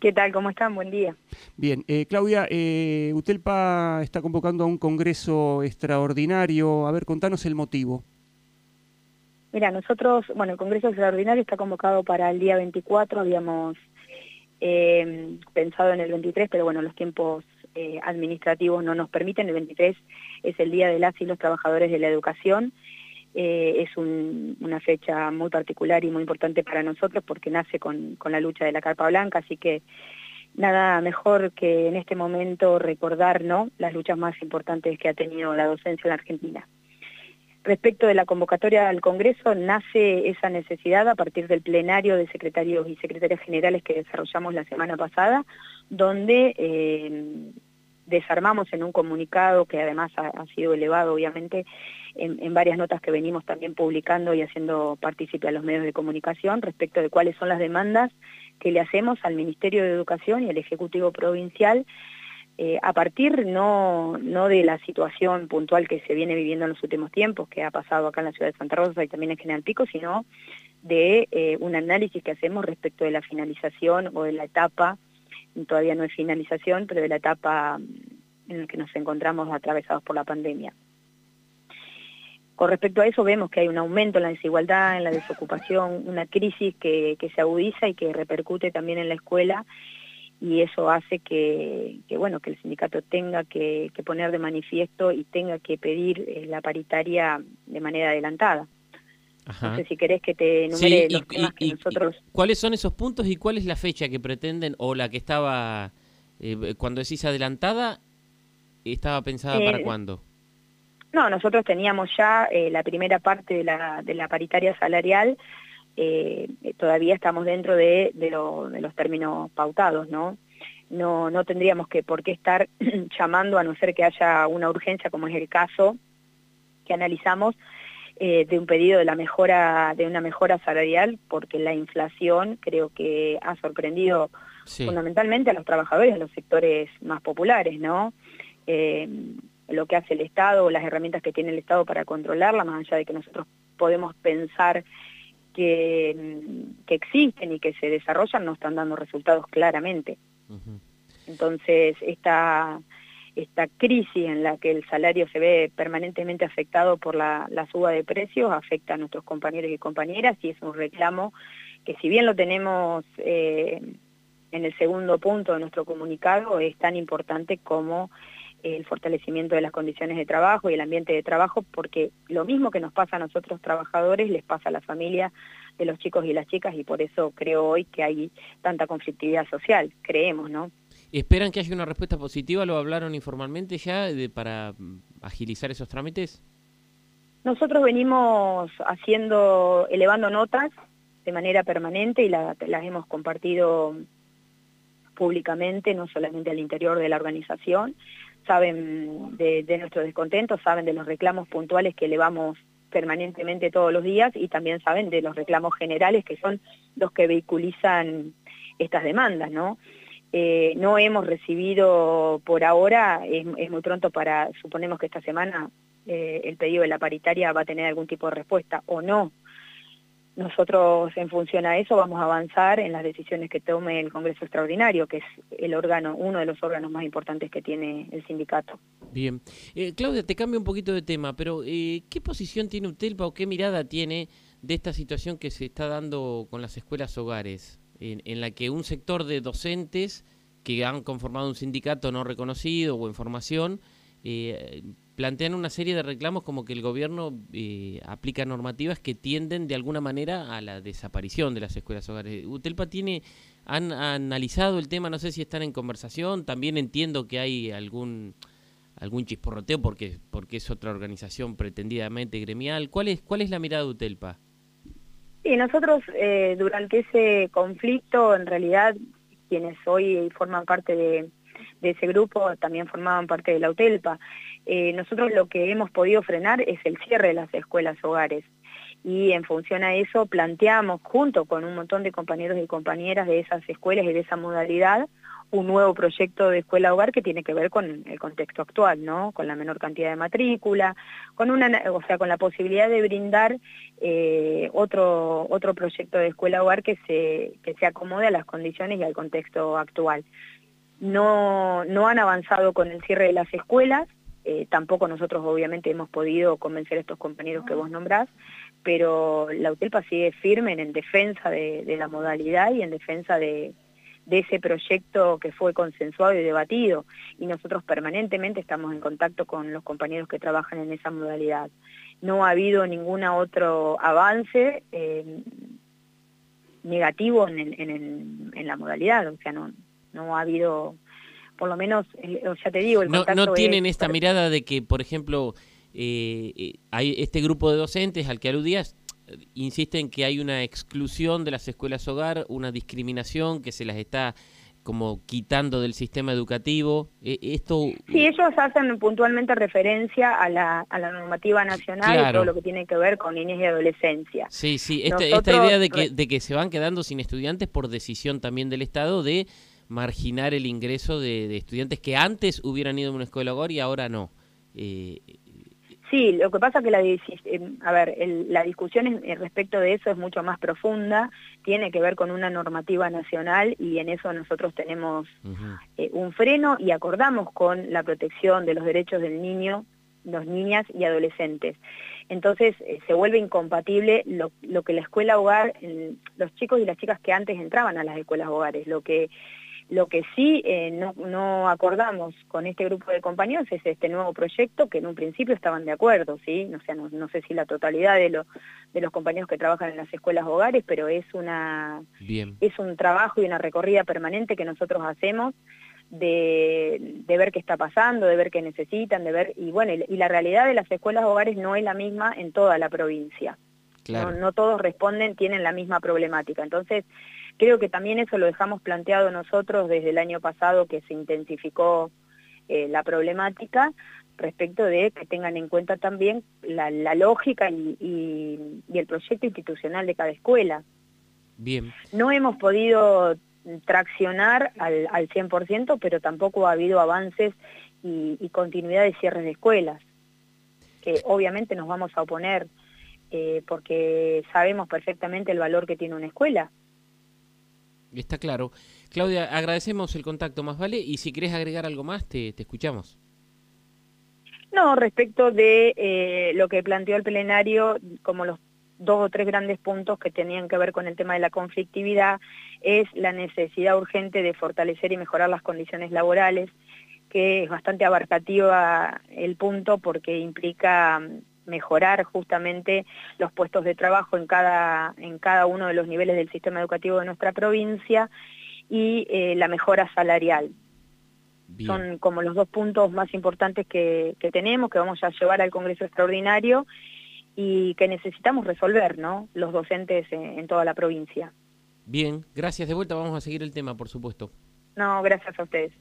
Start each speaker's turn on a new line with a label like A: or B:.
A: ¿Qué tal? ¿Cómo están? Buen día.
B: Bien, eh, Claudia, eh, UTELPA está convocando a un congreso extraordinario. A ver, contanos el motivo.
A: Mira, nosotros, bueno, el congreso extraordinario está convocado para el día 24, habíamos eh, pensado en el 23, pero bueno, los tiempos eh, administrativos no nos permiten. El 23 es el día de las y los trabajadores de la educación. Eh, es una fecha muy particular y muy importante para nosotros porque nace con, la lucha de la Carpa Blanca, así que nada mejor que en este momento recordar ¿no? las luchas más importantes que ha tenido la docencia en la Argentina. Respecto de la convocatoria al Congreso, nace esa necesidad a partir del plenario de secretarios y secretarias generales que desarrollamos la semana pasada, donde eh, desarmamos en un comunicado que además ha, sido elevado obviamente en, varias notas que venimos también publicando y haciendo partícipe a los medios de comunicación respecto de cuáles son las demandas que le hacemos al Ministerio de Educación y al Ejecutivo Provincial eh, a partir no, no de la situación puntual que se viene viviendo en los últimos tiempos, que ha pasado acá en la ciudad de Santa Rosa y también en General Pico, sino de eh, un análisis que hacemos respecto de la finalización o de la etapa todavía no es finalización, pero de la etapa en la que nos encontramos atravesados por la pandemia. Con respecto a eso vemos que hay un aumento en la desigualdad, en la desocupación, una crisis que, se agudiza y que repercute también en la escuela y eso hace que, bueno, que el sindicato tenga que, poner de manifiesto y tenga que pedir eh, la paritaria de manera adelantada. No sé si querés que te enumere los temas que nosotros...
C: ¿Cuáles son esos puntos y cuál es la fecha que pretenden, o la que estaba, eh, cuando decís adelantada, estaba pensada para eh, cuándo?
A: No, nosotros teníamos ya eh, la primera parte de la, de la paritaria salarial, todavía estamos dentro de, de, los términos pautados, ¿no? No, no tendríamos que por qué estar llamando a no ser que haya una urgencia, como es el caso que analizamos, eh, de un pedido de la mejora de una mejora salarial porque la inflación creo que ha sorprendido fundamentalmente a los trabajadores de los sectores más populares no eh, lo que hace el Estado las herramientas que tiene el Estado para controlarla más allá de que nosotros podemos pensar que, que existen y que se desarrollan no están dando resultados claramente. Entonces esta esta crisis en la que el salario se ve permanentemente afectado por la, suba de precios afecta a nuestros compañeros y compañeras y es un reclamo que si bien lo tenemos eh, en el segundo punto de nuestro comunicado, es tan importante como el fortalecimiento de las condiciones de trabajo y el ambiente de trabajo, porque lo mismo que nos pasa a nosotros trabajadores, les pasa a la familia de los chicos y las chicas, y por eso creo hoy que hay tanta conflictividad social, creemos, ¿no?
C: ¿Esperan que haya una respuesta positiva? ¿Lo hablaron informalmente ya para mm, agilizar esos trámites?
A: Nosotros venimos haciendo, elevando notas de manera permanente y las hemos compartido públicamente, no solamente al interior de la organización. Saben de, de nuestro descontento, saben de los reclamos puntuales que elevamos permanentemente todos los días y también saben de los reclamos generales que son los que vehiculizan estas demandas, ¿no? Eh, no hemos recibido por ahora, es, muy pronto para, suponemos que esta semana eh, el pedido de la paritaria va a tener algún tipo de respuesta o no. Nosotros en función a eso vamos a avanzar en las decisiones que tome el Congreso Extraordinario, que es el órgano, uno de los órganos más importantes que tiene el sindicato.
C: Bien. Eh, Claudia, te cambio un poquito de tema, pero ¿qué posición tiene UTELPA o qué mirada tiene de esta situación que se está dando con las escuelas hogares? En, la que un sector de docentes que han conformado un sindicato no reconocido o en formación eh, plantean una serie de reclamos como que el gobierno eh, aplica normativas que tienden de alguna manera a la desaparición de las escuelas hogares. ¿Utelpa tiene, han, analizado el tema? No sé si están en conversación. También entiendo que hay algún algún chisporroteo porque porque es otra organización pretendidamente gremial. ¿Cuál es cuál es la mirada de Utelpa?
A: Y nosotros eh, durante ese conflicto, en realidad, quienes hoy forman parte de, ese grupo también formaban parte de la UTELPA. Eh, nosotros lo que hemos podido frenar es el cierre de las escuelas hogares y en función a eso planteamos junto con un montón de compañeros y compañeras de esas escuelas y de esa modalidad un nuevo proyecto de escuela hogar que tiene que ver con el contexto actual, ¿no? Con la menor cantidad de matrícula, con una, o sea, con la posibilidad de brindar eh, otro, otro proyecto de escuela hogar que se, que se acomode a las condiciones y al contexto actual. No, no han avanzado con el cierre de las escuelas, eh, tampoco nosotros obviamente hemos podido convencer a estos compañeros que vos nombrás, pero la UTELPA sigue firme en, defensa de, la modalidad y en defensa de, ese proyecto que fue consensuado y debatido. Y nosotros permanentemente estamos en contacto con los compañeros que trabajan en esa modalidad. No ha habido ningún otro avance eh, negativo en, la modalidad, o sea, no, no ha habido por lo menos, ya te digo, el
C: no, No tienen esta mirada de que, por ejemplo, eh, eh, hay este grupo de docentes al que aludías, insisten que hay una exclusión de las escuelas hogar, una discriminación que se las está como quitando del sistema educativo. E, esto
A: Sí, ellos hacen puntualmente referencia a la, a la normativa nacional y todo lo que tiene que ver con niñez y adolescencia.
C: Sí, sí, esta, esta idea de que, de que se van quedando sin estudiantes por decisión también del Estado de marginar el ingreso de, estudiantes que antes hubieran ido a una escuela hogar y ahora no.
A: Eh, sí, lo que pasa es que la, eh, a ver, la discusión respecto de eso es mucho más profunda, tiene que ver con una normativa nacional y en eso nosotros tenemos eh, un freno y acordamos con la protección de los derechos del niño, los niñas y adolescentes. Entonces se vuelve incompatible lo, lo, que la escuela hogar, los chicos y las chicas que antes entraban a las escuelas hogares, lo que lo que sí eh, no, acordamos con este grupo de compañeros es este nuevo proyecto que en un principio estaban de acuerdo, ¿sí? O sea, no, sé si la totalidad de, de los compañeros que trabajan en las escuelas hogares, pero es, una, es un trabajo y una recorrida permanente que nosotros hacemos de, ver qué está pasando, de ver qué necesitan, de ver... Y bueno, y, la realidad de las escuelas hogares no es la misma en toda la provincia. no todos responden, tienen la misma problemática. Entonces, Creo que también eso lo dejamos planteado nosotros desde el año pasado que se intensificó eh, la problemática respecto de que tengan en cuenta también la, lógica y, el proyecto institucional de cada escuela.
C: Bien.
A: No hemos podido traccionar al, al 100%, pero tampoco ha habido avances y, continuidad de cierres de escuelas, que obviamente nos vamos a oponer eh, porque sabemos perfectamente el valor que tiene una escuela.
C: Está claro. Claudia, agradecemos el contacto más vale y si querés agregar algo más, te, escuchamos.
A: No, respecto de eh, lo que planteó el plenario, como los dos o tres grandes puntos que tenían que ver con el tema de la conflictividad, es la necesidad urgente de fortalecer y mejorar las condiciones laborales, que es bastante abarcativa el punto porque implica mejorar justamente los puestos de trabajo en cada, en cada uno de los niveles del sistema educativo de nuestra provincia y eh, la mejora salarial. Son como los dos puntos más importantes que, tenemos, que vamos a llevar al Congreso Extraordinario y que necesitamos resolver, ¿no? Los docentes en toda la provincia.
C: Bien, gracias. De vuelta vamos a seguir el tema, por supuesto.
A: No, gracias a ustedes.